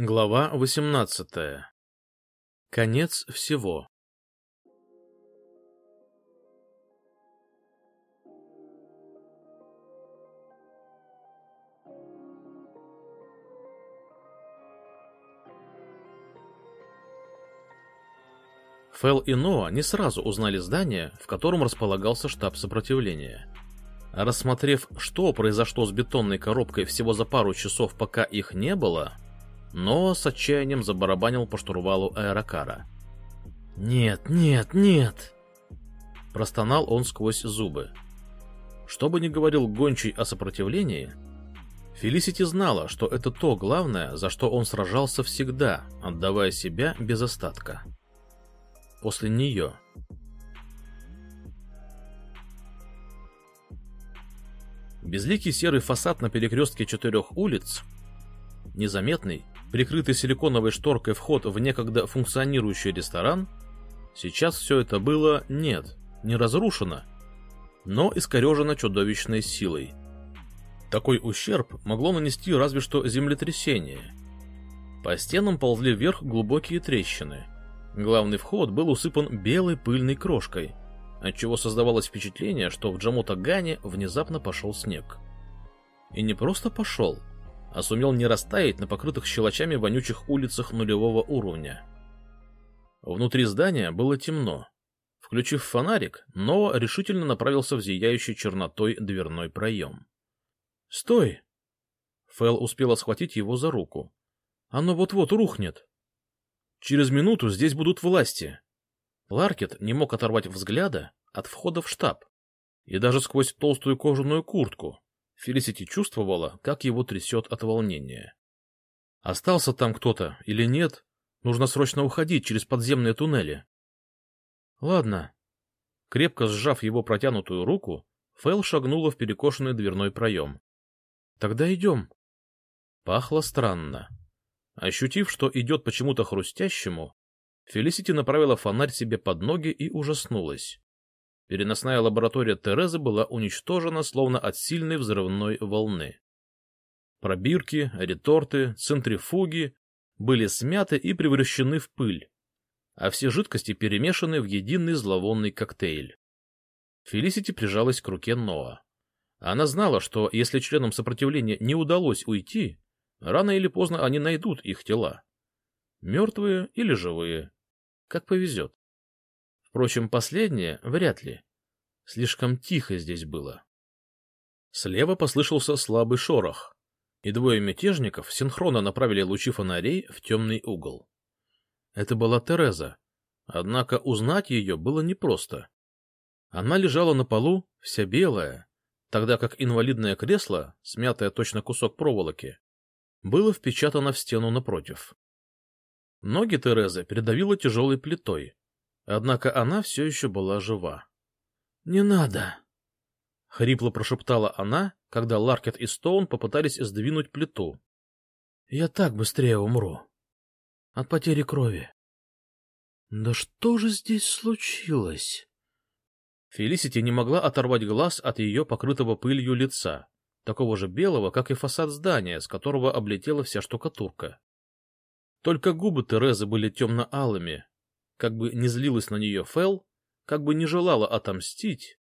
Глава 18. Конец всего. Фэл и Ноа не сразу узнали здание, в котором располагался штаб сопротивления. Рассмотрев, что произошло с бетонной коробкой всего за пару часов, пока их не было, но с отчаянием забарабанил по штурвалу аэрокара. «Нет, нет, нет!» Простонал он сквозь зубы. Что бы ни говорил Гончий о сопротивлении, Фелисити знала, что это то главное, за что он сражался всегда, отдавая себя без остатка. После нее. Безликий серый фасад на перекрестке четырех улиц, незаметный, прикрытый силиконовой шторкой вход в некогда функционирующий ресторан, сейчас все это было, нет, не разрушено, но искорежено чудовищной силой. Такой ущерб могло нанести разве что землетрясение. По стенам ползли вверх глубокие трещины. Главный вход был усыпан белой пыльной крошкой, отчего создавалось впечатление, что в Джамотагане внезапно пошел снег. И не просто пошел, а сумел не растаять на покрытых щелочами вонючих улицах нулевого уровня. Внутри здания было темно. Включив фонарик, Ноа решительно направился в зияющий чернотой дверной проем. «Стой!» Фэл успела схватить его за руку. «Оно вот-вот рухнет!» «Через минуту здесь будут власти!» Ларкет не мог оторвать взгляда от входа в штаб, и даже сквозь толстую кожаную куртку Фелисити чувствовала, как его трясет от волнения. Остался там кто-то или нет, нужно срочно уходить через подземные туннели. Ладно. Крепко сжав его протянутую руку, Фэл шагнула в перекошенный дверной проем. Тогда идем. Пахло странно. Ощутив, что идет почему-то хрустящему, Фелисити направила фонарь себе под ноги и ужаснулась. Переносная лаборатория Терезы была уничтожена словно от сильной взрывной волны. Пробирки, реторты, центрифуги были смяты и превращены в пыль, а все жидкости перемешаны в единый зловонный коктейль. Фелисити прижалась к руке Ноа. Она знала, что если членам сопротивления не удалось уйти, рано или поздно они найдут их тела. Мертвые или живые. Как повезет. Впрочем, последнее вряд ли. Слишком тихо здесь было. Слева послышался слабый шорох, и двое мятежников синхронно направили лучи фонарей в темный угол. Это была Тереза, однако узнать ее было непросто. Она лежала на полу, вся белая, тогда как инвалидное кресло, смятое точно кусок проволоки, было впечатано в стену напротив. Ноги Терезы придавило тяжелой плитой, Однако она все еще была жива. — Не надо! — хрипло прошептала она, когда Ларкет и Стоун попытались сдвинуть плиту. — Я так быстрее умру. От потери крови. — Да что же здесь случилось? Фелисити не могла оторвать глаз от ее покрытого пылью лица, такого же белого, как и фасад здания, с которого облетела вся штукатурка. Только губы Терезы были темно-алыми, как бы не злилась на нее Фэл, как бы не желала отомстить,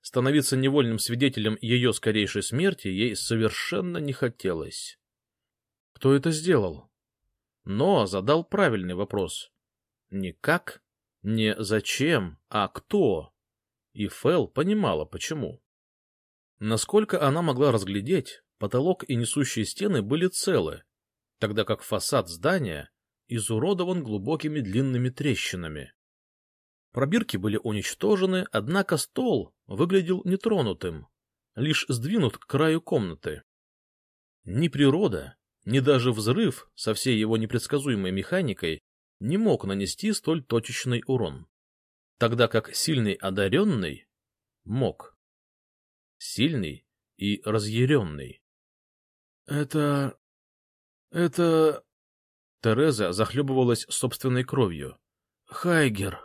становиться невольным свидетелем ее скорейшей смерти ей совершенно не хотелось. Кто это сделал? Но задал правильный вопрос. Не как, не зачем, а кто? И Фэл понимала, почему. Насколько она могла разглядеть, потолок и несущие стены были целы, тогда как фасад здания изуродован глубокими длинными трещинами. Пробирки были уничтожены, однако стол выглядел нетронутым, лишь сдвинут к краю комнаты. Ни природа, ни даже взрыв со всей его непредсказуемой механикой не мог нанести столь точечный урон, тогда как сильный одаренный мог. Сильный и разъяренный. — Это... это... Тереза захлебывалась собственной кровью. «Хайгер!»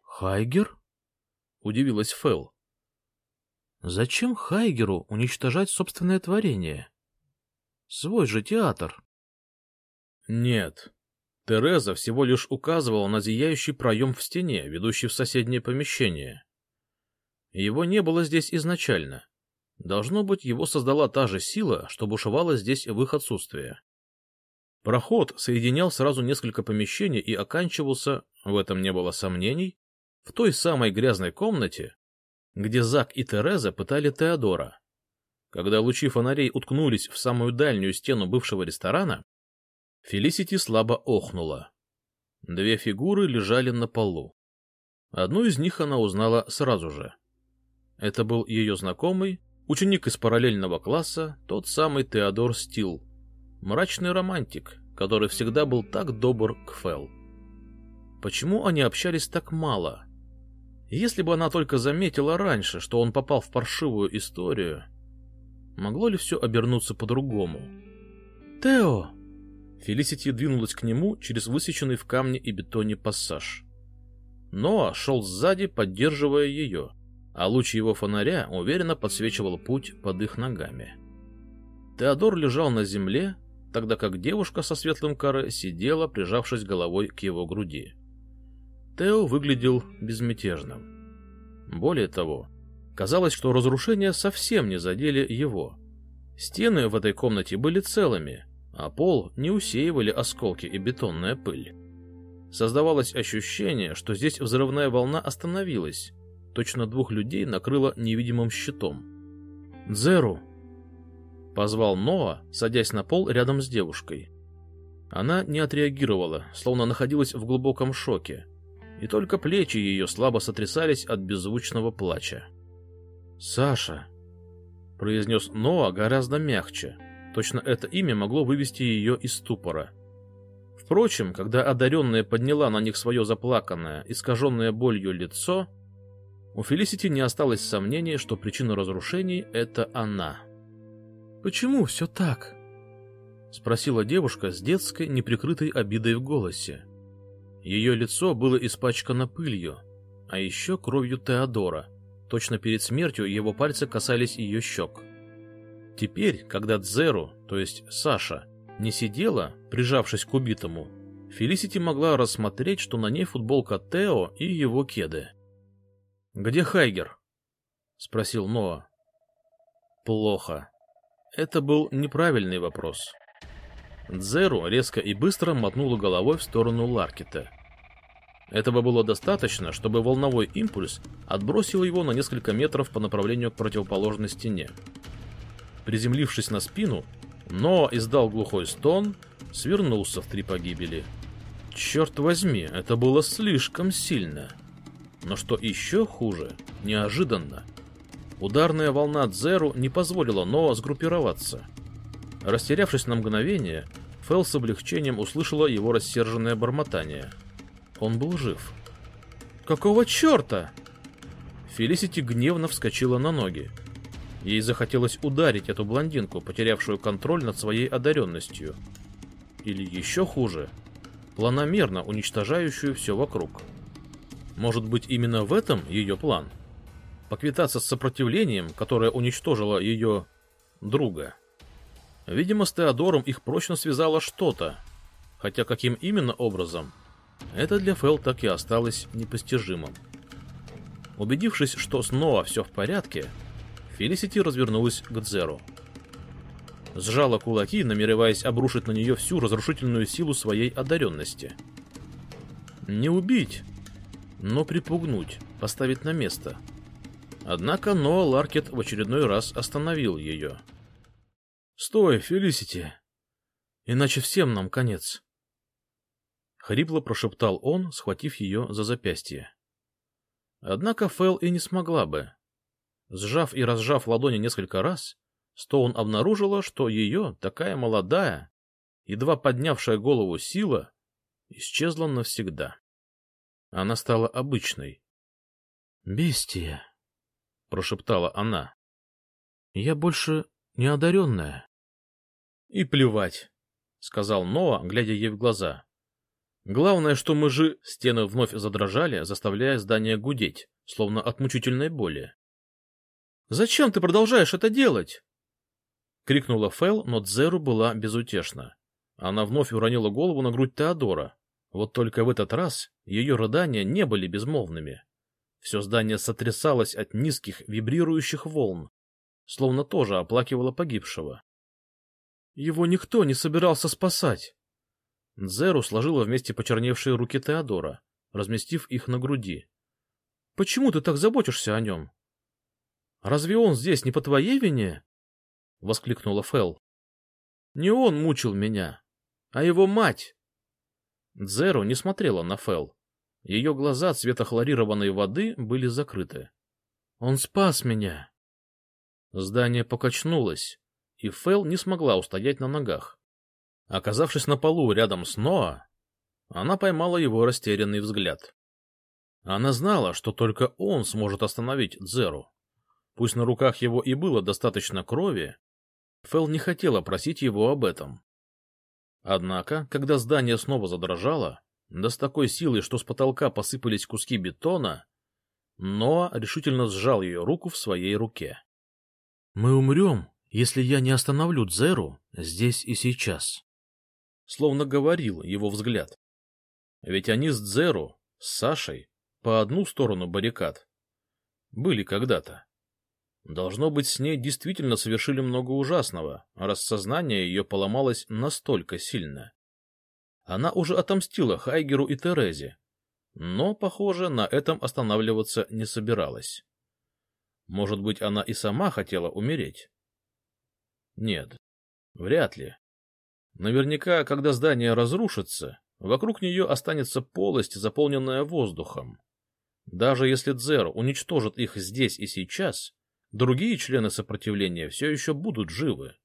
«Хайгер?» — удивилась Фэл. «Зачем Хайгеру уничтожать собственное творение? Свой же театр!» Нет. Тереза всего лишь указывала на зияющий проем в стене, ведущий в соседнее помещение. Его не было здесь изначально. Должно быть, его создала та же сила, что бушевала здесь в их отсутствие. Проход соединял сразу несколько помещений и оканчивался, в этом не было сомнений, в той самой грязной комнате, где Зак и Тереза пытали Теодора. Когда лучи фонарей уткнулись в самую дальнюю стену бывшего ресторана, Фелисити слабо охнула. Две фигуры лежали на полу. Одну из них она узнала сразу же. Это был ее знакомый, ученик из параллельного класса, тот самый Теодор Стил, мрачный романтик, который всегда был так добр к Фэл. Почему они общались так мало? Если бы она только заметила раньше, что он попал в паршивую историю, могло ли все обернуться по-другому? «Тео!» Фелисити двинулась к нему через высеченный в камне и бетоне пассаж. Ноа шел сзади, поддерживая ее, а луч его фонаря уверенно подсвечивал путь под их ногами. Теодор лежал на земле, тогда как девушка со светлым каре сидела, прижавшись головой к его груди. Тео выглядел безмятежным. Более того, казалось, что разрушения совсем не задели его. Стены в этой комнате были целыми, а пол не усеивали осколки и бетонная пыль. Создавалось ощущение, что здесь взрывная волна остановилась, точно двух людей накрыло невидимым щитом. «Дзеру!» — позвал Ноа, садясь на пол рядом с девушкой. Она не отреагировала, словно находилась в глубоком шоке, и только плечи ее слабо сотрясались от беззвучного плача. «Саша!» — произнес Ноа гораздо мягче, Точно это имя могло вывести ее из ступора. Впрочем, когда одаренная подняла на них свое заплаканное, искаженное болью лицо, у Фелисити не осталось сомнений, что причина разрушений — это она. «Почему все так?» — спросила девушка с детской, неприкрытой обидой в голосе. Ее лицо было испачкано пылью, а еще кровью Теодора. Точно перед смертью его пальцы касались ее щек. Теперь, когда Дзеру, то есть Саша, не сидела, прижавшись к убитому, Фелисити могла рассмотреть, что на ней футболка Тео и его кеды. «Где Хайгер?» — спросил Ноа. «Плохо. Это был неправильный вопрос». Дзеру резко и быстро мотнула головой в сторону Ларкета. Этого было достаточно, чтобы волновой импульс отбросил его на несколько метров по направлению к противоположной стене. Приземлившись на спину, но издал глухой стон, свернулся в три погибели. Черт возьми, это было слишком сильно. Но что еще хуже, неожиданно. Ударная волна Дзеру не позволила Ноа сгруппироваться. Растерявшись на мгновение, Фэл с облегчением услышала его рассерженное бормотание. Он был жив. «Какого черта?» Фелисити гневно вскочила на ноги. Ей захотелось ударить эту блондинку, потерявшую контроль над своей одаренностью. Или еще хуже, планомерно уничтожающую все вокруг. Может быть, именно в этом ее план? Поквитаться с сопротивлением, которое уничтожило ее друга. Видимо, с Теодором их прочно связало что-то, хотя каким именно образом, это для Фэл так и осталось непостижимым. Убедившись, что снова все в порядке, Фелисити развернулась к Дзеру. Сжала кулаки, намереваясь обрушить на нее всю разрушительную силу своей одаренности. Не убить, но припугнуть, поставить на место. Однако Ноа Ларкет в очередной раз остановил ее. «Стой, Фелисити! Иначе всем нам конец!» Хрипло прошептал он, схватив ее за запястье. Однако Фэл и не смогла бы. Сжав и разжав ладони несколько раз, Стоун обнаружила, что ее, такая молодая, едва поднявшая голову сила, исчезла навсегда. Она стала обычной. — Бестия, — прошептала она. — Я больше не одаренная. — И плевать, — сказал Ноа, глядя ей в глаза. — Главное, что мы же... Стены вновь задрожали, заставляя здание гудеть, словно от мучительной боли. Зачем ты продолжаешь это делать? — крикнула Фэл, но Дзеру была безутешна. Она вновь уронила голову на грудь Теодора. Вот только в этот раз ее рыдания не были безмолвными. Все здание сотрясалось от низких вибрирующих волн, словно тоже оплакивало погибшего. Его никто не собирался спасать. Дзеру сложила вместе почерневшие руки Теодора, разместив их на груди. — Почему ты так заботишься о нем? — Разве он здесь не по твоей вине? — воскликнула Фэл. — Не он мучил меня, а его мать. Дзеру не смотрела на Фэл. Ее глаза цвета хлорированной воды были закрыты. — Он спас меня. Здание покачнулось, и Фэл не смогла устоять на ногах. Оказавшись на полу рядом с Ноа, она поймала его растерянный взгляд. Она знала, что только он сможет остановить Дзеру. Пусть на руках его и было достаточно крови, Фэл не хотела просить его об этом. Однако, когда здание снова задрожало, да с такой силой, что с потолка посыпались куски бетона, Ноа решительно сжал ее руку в своей руке. — Мы умрем, если я не остановлю Дзеру здесь и сейчас. Словно говорил его взгляд. Ведь они с Дзеру, с Сашей, по одну сторону баррикад. Были когда-то. Должно быть, с ней действительно совершили много ужасного, раз сознание ее поломалось настолько сильно. Она уже отомстила Хайгеру и Терезе, но, похоже, на этом останавливаться не собиралась. Может быть, она и сама хотела умереть? Нет, вряд ли. Наверняка, когда здание разрушится, вокруг нее останется полость, заполненная воздухом. Даже если Дзер уничтожит их здесь и сейчас, другие члены сопротивления все еще будут живы.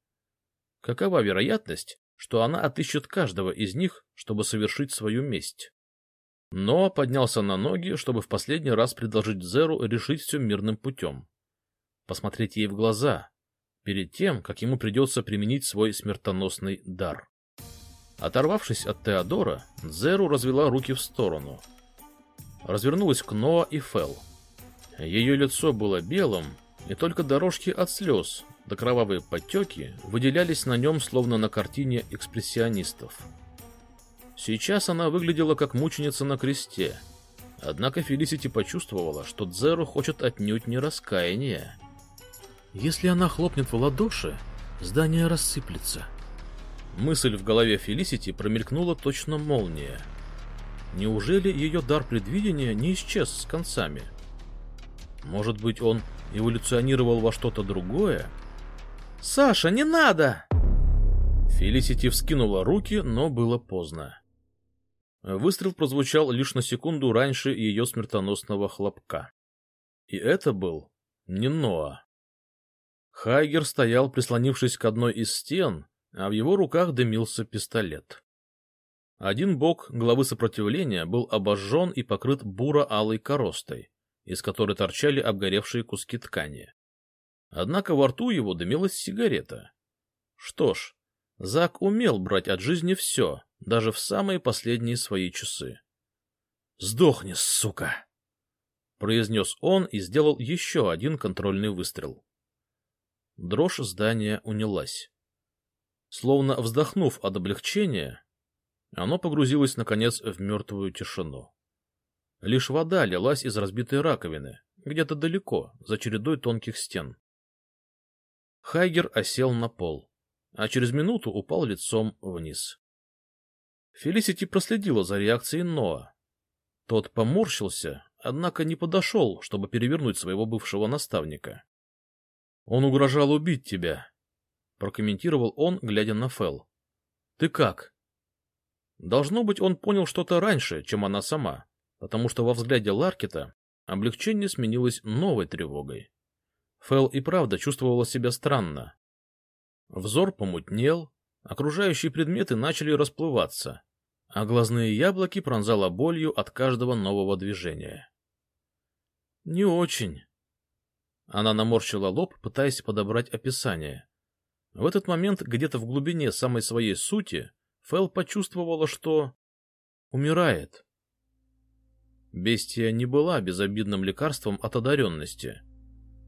Какова вероятность, что она отыщет каждого из них, чтобы совершить свою месть? Но поднялся на ноги, чтобы в последний раз предложить Зеру решить все мирным путем. Посмотреть ей в глаза, перед тем, как ему придется применить свой смертоносный дар. Оторвавшись от Теодора, Дзеру развела руки в сторону. Развернулась к Ноа и Фел. Ее лицо было белым, и только дорожки от слез до кровавые подтеки выделялись на нем, словно на картине экспрессионистов. Сейчас она выглядела как мученица на кресте, однако Фелисити почувствовала, что Дзеру хочет отнюдь не раскаяния, если она хлопнет в ладоши, здание рассыплется. Мысль в голове Фелисити промелькнула точно молния. Неужели ее дар предвидения не исчез с концами? Может быть, он эволюционировал во что-то другое? «Саша, не надо!» Фелисити вскинула руки, но было поздно. Выстрел прозвучал лишь на секунду раньше ее смертоносного хлопка. И это был не Ноа. Хайгер стоял, прислонившись к одной из стен, а в его руках дымился пистолет. Один бок главы сопротивления был обожжен и покрыт буро-алой коростой, из которой торчали обгоревшие куски ткани. Однако во рту его дымилась сигарета. Что ж, Зак умел брать от жизни все, даже в самые последние свои часы. «Сдохни, сука!» — произнес он и сделал еще один контрольный выстрел. Дрожь здания унялась. Словно вздохнув от облегчения, оно погрузилось, наконец, в мертвую тишину. Лишь вода лилась из разбитой раковины, где-то далеко, за чередой тонких стен. Хайгер осел на пол, а через минуту упал лицом вниз. Фелисити проследила за реакцией Ноа. Тот поморщился, однако не подошел, чтобы перевернуть своего бывшего наставника. Он угрожал убить тебя, прокомментировал он, глядя на Фел. Ты как? Должно быть, он понял что-то раньше, чем она сама, потому что во взгляде Ларкета облегчение сменилось новой тревогой. Фел и правда чувствовала себя странно. Взор помутнел, окружающие предметы начали расплываться, а глазные яблоки пронзала болью от каждого нового движения. — Не очень, она наморщила лоб, пытаясь подобрать описание. В этот момент, где-то в глубине самой своей сути, Фэл почувствовала, что... умирает. Бестия не была безобидным лекарством от одаренности.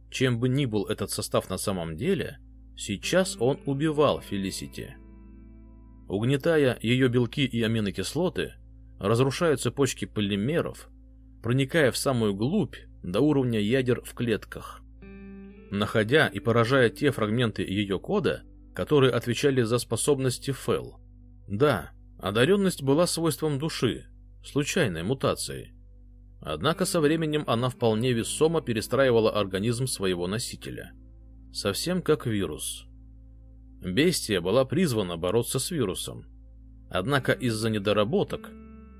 Чем бы ни был этот состав на самом деле, сейчас он убивал Фелисити. Угнетая ее белки и аминокислоты, разрушают цепочки полимеров, проникая в самую глубь до уровня ядер в клетках. Находя и поражая те фрагменты ее кода, которые отвечали за способности Фэл. Да, одаренность была свойством души, случайной мутацией. Однако со временем она вполне весомо перестраивала организм своего носителя. Совсем как вирус. Бестия была призвана бороться с вирусом. Однако из-за недоработок,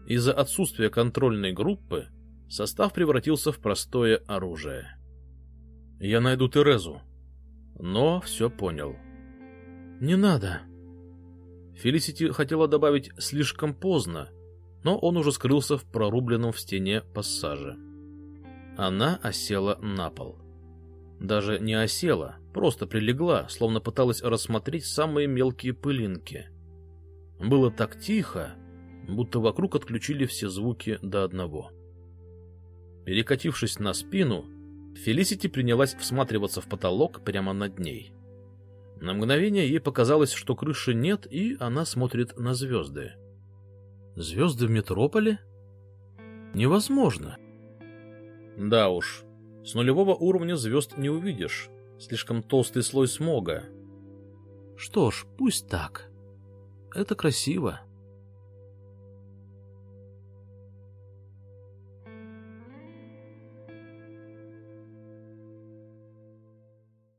из-за отсутствия контрольной группы, состав превратился в простое оружие. «Я найду Терезу». Но все понял. «Не надо». Фелисити хотела добавить «слишком поздно», но он уже скрылся в прорубленном в стене пассаже. Она осела на пол. Даже не осела, просто прилегла, словно пыталась рассмотреть самые мелкие пылинки. Было так тихо, будто вокруг отключили все звуки до одного. Перекатившись на спину, Фелисити принялась всматриваться в потолок прямо над ней. На мгновение ей показалось, что крыши нет, и она смотрит на звезды. Звезды в метрополе? Невозможно. Да уж, с нулевого уровня звезд не увидишь. Слишком толстый слой смога. Что ж, пусть так. Это красиво.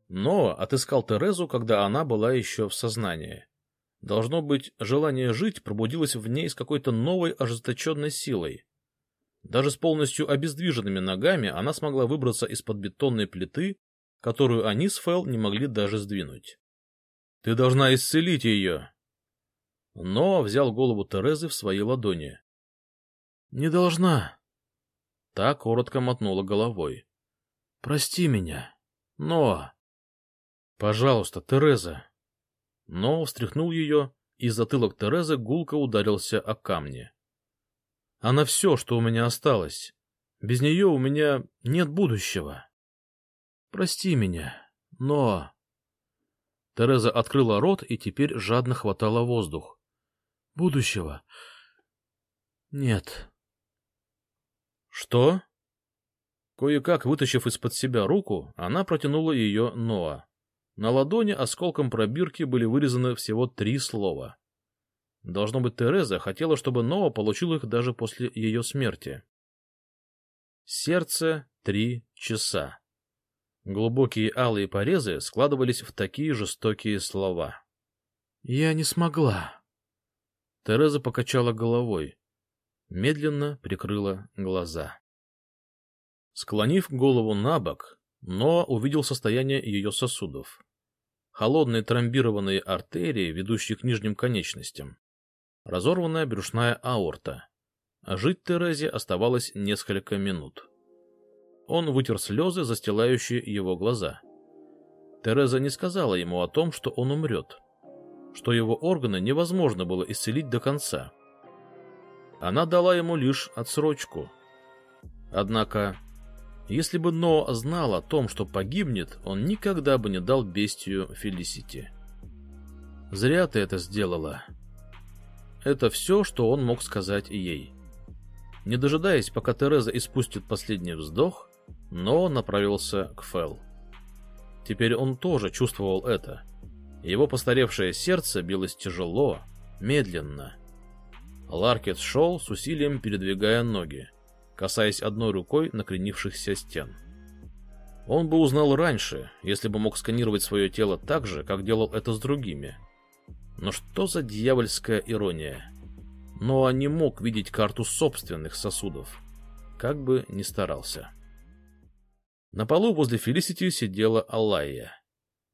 Но отыскал Терезу, когда она была еще в сознании. Должно быть, желание жить пробудилось в ней с какой-то новой ожесточенной силой. Даже с полностью обездвиженными ногами она смогла выбраться из-под бетонной плиты, которую они с Фэл не могли даже сдвинуть. — Ты должна исцелить ее! Но взял голову Терезы в свои ладони. — Не должна. Та коротко мотнула головой. — Прости меня. Но... — Пожалуйста, Тереза, но встряхнул ее, и затылок Терезы гулко ударился о камни. Она все, что у меня осталось. Без нее у меня нет будущего. Прости меня, но... Тереза открыла рот и теперь жадно хватала воздух. Будущего? Нет. Что? Кое-как вытащив из-под себя руку, она протянула ее Ноа. На ладони осколком пробирки были вырезаны всего три слова. Должно быть, Тереза хотела, чтобы Ноа получил их даже после ее смерти. Сердце — три часа. Глубокие алые порезы складывались в такие жестокие слова. «Я не смогла». Тереза покачала головой, медленно прикрыла глаза. Склонив голову на бок, Ноа увидел состояние ее сосудов холодные тромбированные артерии, ведущие к нижним конечностям, разорванная брюшная аорта. А жить Терезе оставалось несколько минут. Он вытер слезы, застилающие его глаза. Тереза не сказала ему о том, что он умрет, что его органы невозможно было исцелить до конца. Она дала ему лишь отсрочку. Однако если бы Ноа знал о том, что погибнет, он никогда бы не дал бестию Фелисити. «Зря ты это сделала». Это все, что он мог сказать ей. Не дожидаясь, пока Тереза испустит последний вздох, Ноа направился к Фэл. Теперь он тоже чувствовал это. Его постаревшее сердце билось тяжело, медленно. Ларкет шел с усилием, передвигая ноги касаясь одной рукой накренившихся стен. Он бы узнал раньше, если бы мог сканировать свое тело так же, как делал это с другими. Но что за дьявольская ирония? Но не мог видеть карту собственных сосудов, как бы ни старался. На полу возле Фелисити сидела Аллайя.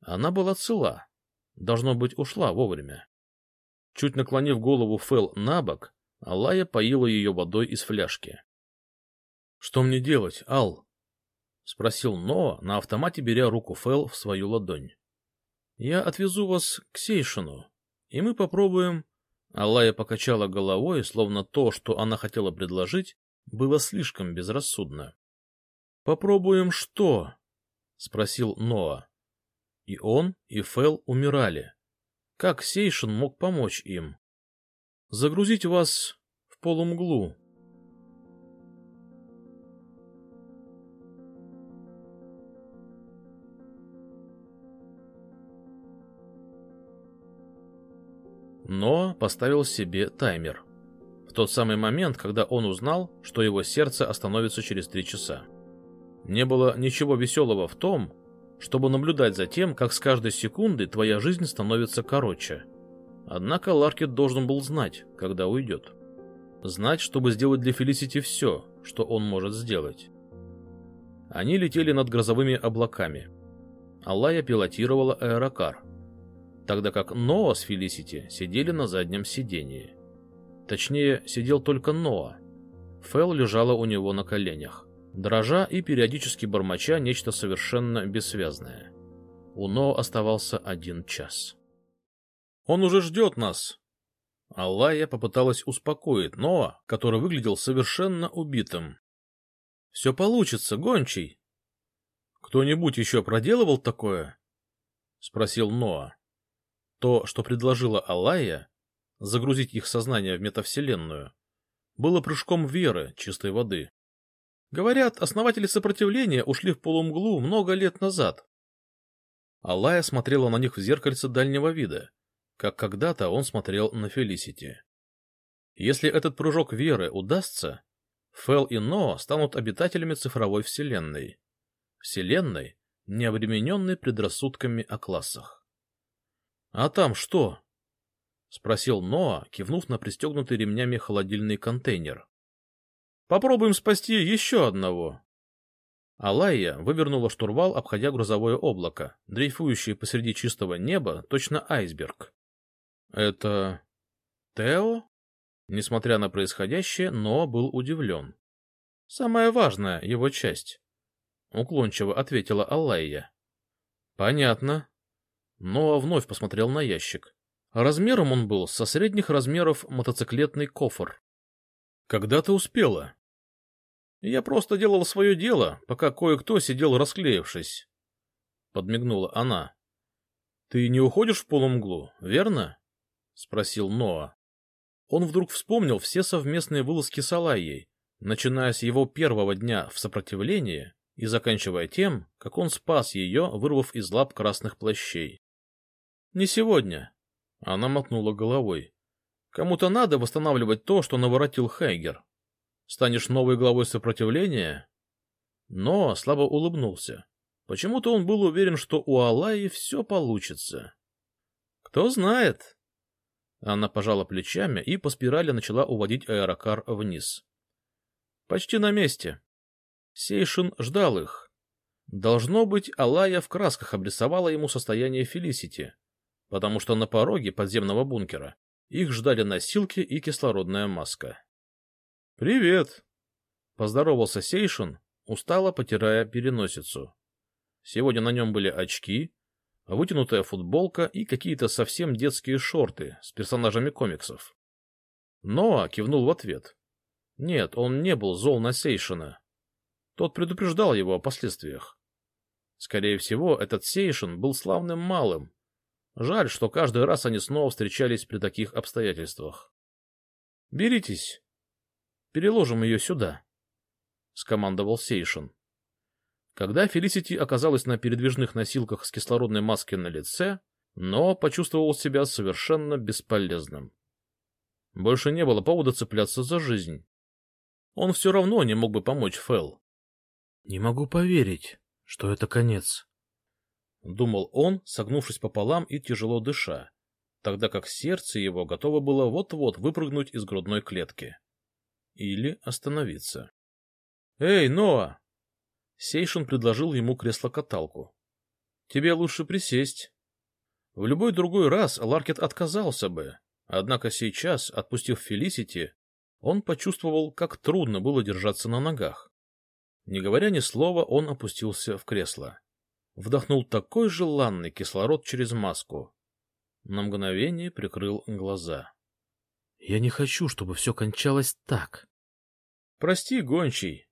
Она была цела, должно быть, ушла вовремя. Чуть наклонив голову Фэл на бок, Аллая поила ее водой из фляжки. Что мне делать, Ал? спросил Ноа, на автомате беря руку Фэл в свою ладонь. Я отвезу вас к Сейшину, и мы попробуем... Алая покачала головой, словно то, что она хотела предложить, было слишком безрассудно. «Попробуем что?» — спросил Ноа. И он, и Фэл умирали. Как Сейшин мог помочь им? загрузить вас в полумглу. Но поставил себе таймер. В тот самый момент, когда он узнал, что его сердце остановится через три часа. Не было ничего веселого в том, чтобы наблюдать за тем, как с каждой секунды твоя жизнь становится короче. Однако Ларкет должен был знать, когда уйдет. Знать, чтобы сделать для Фелисити все, что он может сделать. Они летели над грозовыми облаками. Алая пилотировала аэрокар, тогда как Ноа с Фелисити сидели на заднем сидении. Точнее, сидел только Ноа. Фэл лежала у него на коленях, дрожа и периодически бормоча нечто совершенно бессвязное. У Ноа оставался один час. Он уже ждет нас. Аллая попыталась успокоить Ноа, который выглядел совершенно убитым. — Все получится, гончий. — Кто-нибудь еще проделывал такое? — спросил Ноа. То, что предложила Аллая, загрузить их сознание в метавселенную, было прыжком веры чистой воды. Говорят, основатели сопротивления ушли в полумглу много лет назад. Аллая смотрела на них в зеркальце дальнего вида — как когда-то он смотрел на Фелисити. Если этот прыжок веры удастся, Фел и Ноа станут обитателями цифровой вселенной. Вселенной, не обремененной предрассудками о классах. — А там что? — спросил Ноа, кивнув на пристегнутый ремнями холодильный контейнер. — Попробуем спасти еще одного. Алайя вывернула штурвал, обходя грузовое облако, дрейфующее посреди чистого неба, точно айсберг. Это... Тео? Несмотря на происходящее, но был удивлен. Самая важная его часть. Уклончиво ответила Аллайя. Понятно. Ноа вновь посмотрел на ящик. Размером он был со средних размеров мотоциклетный кофр. Когда ты успела? Я просто делал свое дело, пока кое-кто сидел расклеившись. Подмигнула она. Ты не уходишь в полумглу, верно? — спросил Ноа. Он вдруг вспомнил все совместные вылазки с Алайей, начиная с его первого дня в сопротивлении и заканчивая тем, как он спас ее, вырвав из лап красных плащей. — Не сегодня. Она мотнула головой. — Кому-то надо восстанавливать то, что наворотил Хайгер. Станешь новой главой сопротивления? Но слабо улыбнулся. Почему-то он был уверен, что у Алайи все получится. — Кто знает, она пожала плечами и по спирали начала уводить аэрокар вниз. Почти на месте. Сейшин ждал их. Должно быть, Алая в красках обрисовала ему состояние Фелисити, потому что на пороге подземного бункера их ждали носилки и кислородная маска. — Привет! — поздоровался Сейшин, устало потирая переносицу. Сегодня на нем были очки, вытянутая футболка и какие-то совсем детские шорты с персонажами комиксов. Ноа кивнул в ответ. Нет, он не был зол на Сейшина. Тот предупреждал его о последствиях. Скорее всего, этот Сейшин был славным малым. Жаль, что каждый раз они снова встречались при таких обстоятельствах. — Беритесь. Переложим ее сюда, — скомандовал Сейшин. Когда Фелисити оказалась на передвижных носилках с кислородной маской на лице, но почувствовал себя совершенно бесполезным. Больше не было повода цепляться за жизнь. Он все равно не мог бы помочь Фэл. «Не могу поверить, что это конец», — думал он, согнувшись пополам и тяжело дыша, тогда как сердце его готово было вот-вот выпрыгнуть из грудной клетки. Или остановиться. «Эй, Ноа!» Сейшин предложил ему кресло-каталку. — Тебе лучше присесть. В любой другой раз Ларкет отказался бы, однако сейчас, отпустив Фелисити, он почувствовал, как трудно было держаться на ногах. Не говоря ни слова, он опустился в кресло. Вдохнул такой желанный кислород через маску. На мгновение прикрыл глаза. — Я не хочу, чтобы все кончалось так. — Прости, гончий,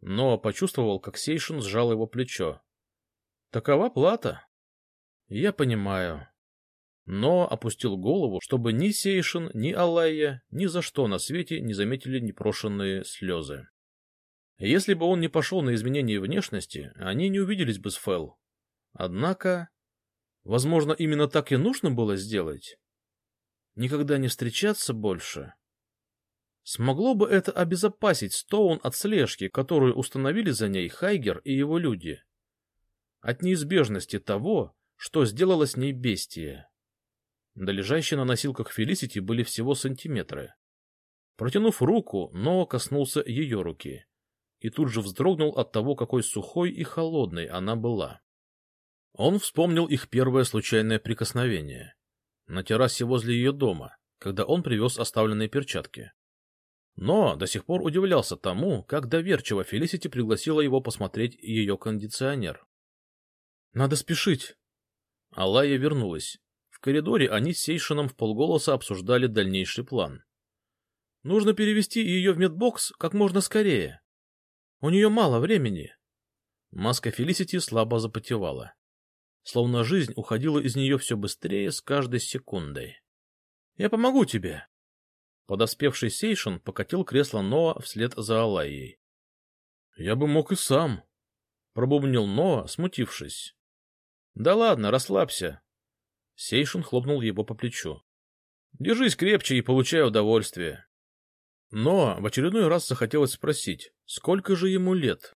но почувствовал, как Сейшин сжал его плечо. — Такова плата. — Я понимаю. но опустил голову, чтобы ни Сейшин, ни Алайя ни за что на свете не заметили непрошенные слезы. Если бы он не пошел на изменение внешности, они не увиделись бы с Фэл. Однако, возможно, именно так и нужно было сделать. Никогда не встречаться больше. Смогло бы это обезопасить Стоун от слежки, которую установили за ней Хайгер и его люди? От неизбежности того, что сделала с ней бестия. До лежащей на носилках Фелисити были всего сантиметры. Протянув руку, Ноа коснулся ее руки и тут же вздрогнул от того, какой сухой и холодной она была. Он вспомнил их первое случайное прикосновение на террасе возле ее дома, когда он привез оставленные перчатки. Но до сих пор удивлялся тому, как доверчиво Фелисити пригласила его посмотреть ее кондиционер. — Надо спешить. Алая вернулась. В коридоре они с Сейшином в полголоса обсуждали дальнейший план. — Нужно перевести ее в медбокс как можно скорее. У нее мало времени. Маска Фелисити слабо запотевала. Словно жизнь уходила из нее все быстрее с каждой секундой. — Я помогу тебе. Подоспевший Сейшин покатил кресло Ноа вслед за Алайей. — Я бы мог и сам, — пробубнил Ноа, смутившись. — Да ладно, расслабься. Сейшин хлопнул его по плечу. — Держись крепче и получай удовольствие. Но в очередной раз захотелось спросить, сколько же ему лет?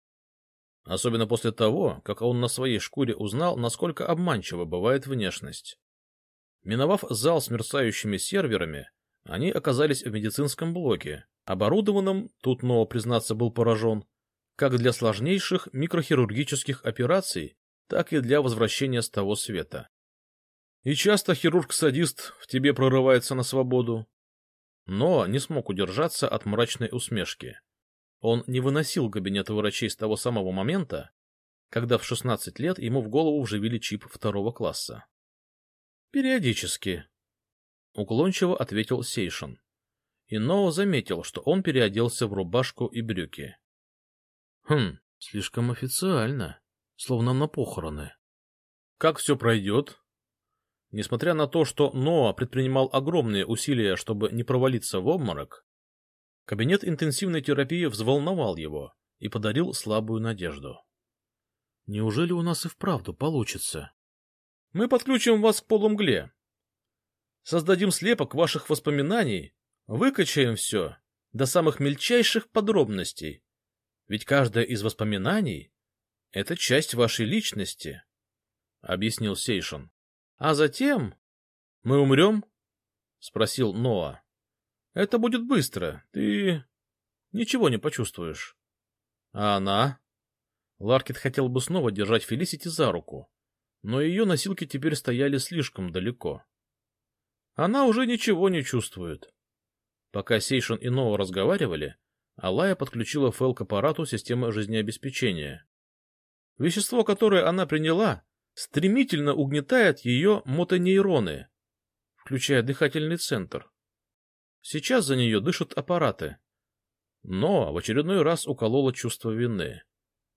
Особенно после того, как он на своей шкуре узнал, насколько обманчива бывает внешность. Миновав зал с мерцающими серверами, они оказались в медицинском блоке, оборудованном, тут Ноа, признаться, был поражен, как для сложнейших микрохирургических операций, так и для возвращения с того света. И часто хирург-садист в тебе прорывается на свободу, но не смог удержаться от мрачной усмешки. Он не выносил кабинета врачей с того самого момента, когда в 16 лет ему в голову вживили чип второго класса. «Периодически», — уклончиво ответил Сейшин. И Ноу заметил, что он переоделся в рубашку и брюки. «Хм, слишком официально, словно на похороны. Как все пройдет?» Несмотря на то, что Ноа предпринимал огромные усилия, чтобы не провалиться в обморок, кабинет интенсивной терапии взволновал его и подарил слабую надежду. Неужели у нас и вправду получится? Мы подключим вас к полумгле. Создадим слепок ваших воспоминаний, выкачаем все до самых мельчайших подробностей. Ведь каждое из воспоминаний — это часть вашей личности, — объяснил Сейшин. А затем... — Мы умрем? — спросил Ноа. — Это будет быстро. Ты ничего не почувствуешь. — А она? Ларкет хотел бы снова держать Фелисити за руку, но ее носилки теперь стояли слишком далеко. Она уже ничего не чувствует. Пока Сейшин и Ноа разговаривали, Алая подключила Фэл к аппарату системы жизнеобеспечения. Вещество, которое она приняла, стремительно угнетает ее мотонейроны, включая дыхательный центр. Сейчас за нее дышат аппараты. Но в очередной раз укололо чувство вины.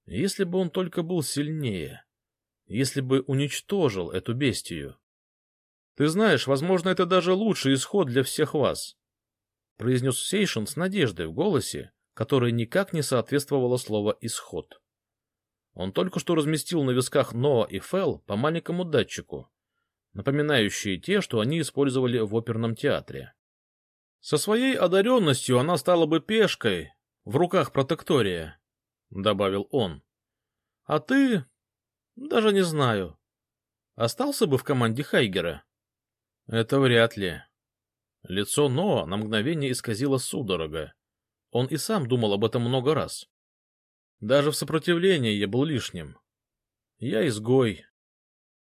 Если бы он только был сильнее, если бы уничтожил эту бестию. Ты знаешь, возможно, это даже лучший исход для всех вас, — произнес Сейшин с надеждой в голосе, которой никак не соответствовало слово «исход». Он только что разместил на висках Ноа и Фел по маленькому датчику, напоминающие те, что они использовали в оперном театре. Со своей одаренностью она стала бы пешкой в руках протектория, — добавил он. — А ты... даже не знаю. Остался бы в команде Хайгера? — Это вряд ли. Лицо Ноа на мгновение исказило судорога. Он и сам думал об этом много раз. Даже в сопротивлении я был лишним. Я изгой.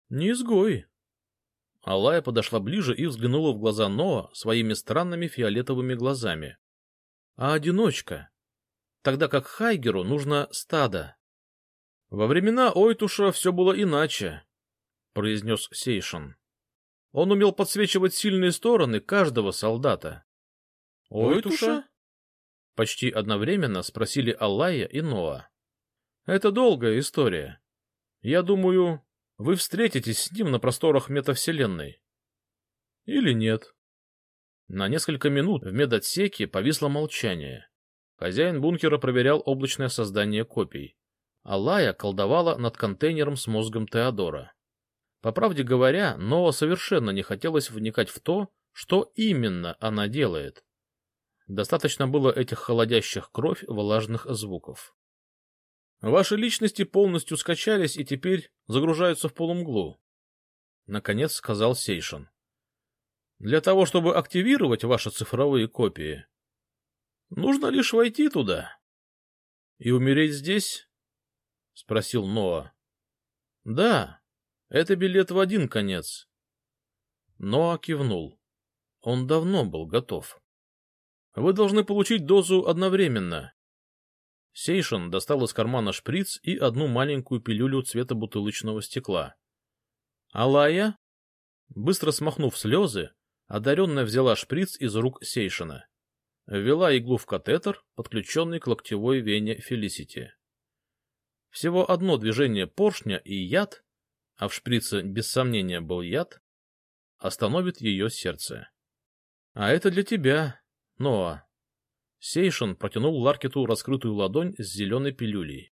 Не изгой. Алая подошла ближе и взглянула в глаза Ноа своими странными фиолетовыми глазами. А одиночка. Тогда как Хайгеру нужно стадо. Во времена Ойтуша все было иначе, произнес Сейшин. Он умел подсвечивать сильные стороны каждого солдата. Ойтуша? Почти одновременно спросили Аллая и Ноа. Это долгая история. Я думаю, вы встретитесь с ним на просторах метавселенной. или нет. На несколько минут в медотсеке повисло молчание. Хозяин бункера проверял облачное создание копий. А Лая колдовала над контейнером с мозгом Теодора. По правде говоря, Ноа совершенно не хотелось вникать в то, что именно она делает. Достаточно было этих холодящих кровь влажных звуков. Ваши личности полностью скачались и теперь загружаются в полумглу. Наконец сказал Сейшин. Для того, чтобы активировать ваши цифровые копии, нужно лишь войти туда. И умереть здесь? Спросил Ноа. Да, это билет в один конец. Ноа кивнул. Он давно был готов. Вы должны получить дозу одновременно. Сейшин достал из кармана шприц и одну маленькую пилюлю цвета бутылочного стекла. Алая, быстро смахнув слезы, одаренная взяла шприц из рук Сейшина. Ввела иглу в катетер, подключенный к локтевой вене Фелисити. Всего одно движение поршня и яд, а в шприце без сомнения был яд, остановит ее сердце. — А это для тебя, Ноа. Сейшин протянул Ларкету раскрытую ладонь с зеленой пилюлей.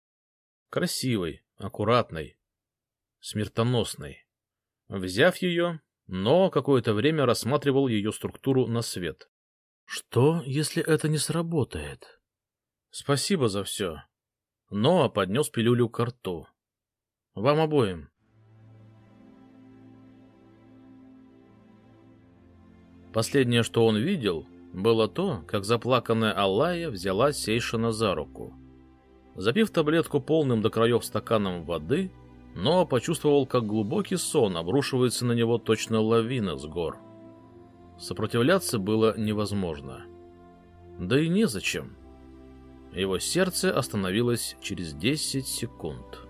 Красивой, аккуратной, смертоносной. Взяв ее, но какое-то время рассматривал ее структуру на свет. Что, если это не сработает? Спасибо за все. Ноа поднес пилюлю к рту. Вам обоим. Последнее, что он видел, было то, как заплаканная Аллая взяла Сейшина за руку. Запив таблетку полным до краев стаканом воды, Ноа почувствовал, как глубокий сон обрушивается на него точно лавина с гор. Сопротивляться было невозможно. Да и незачем. Его сердце остановилось через 10 секунд.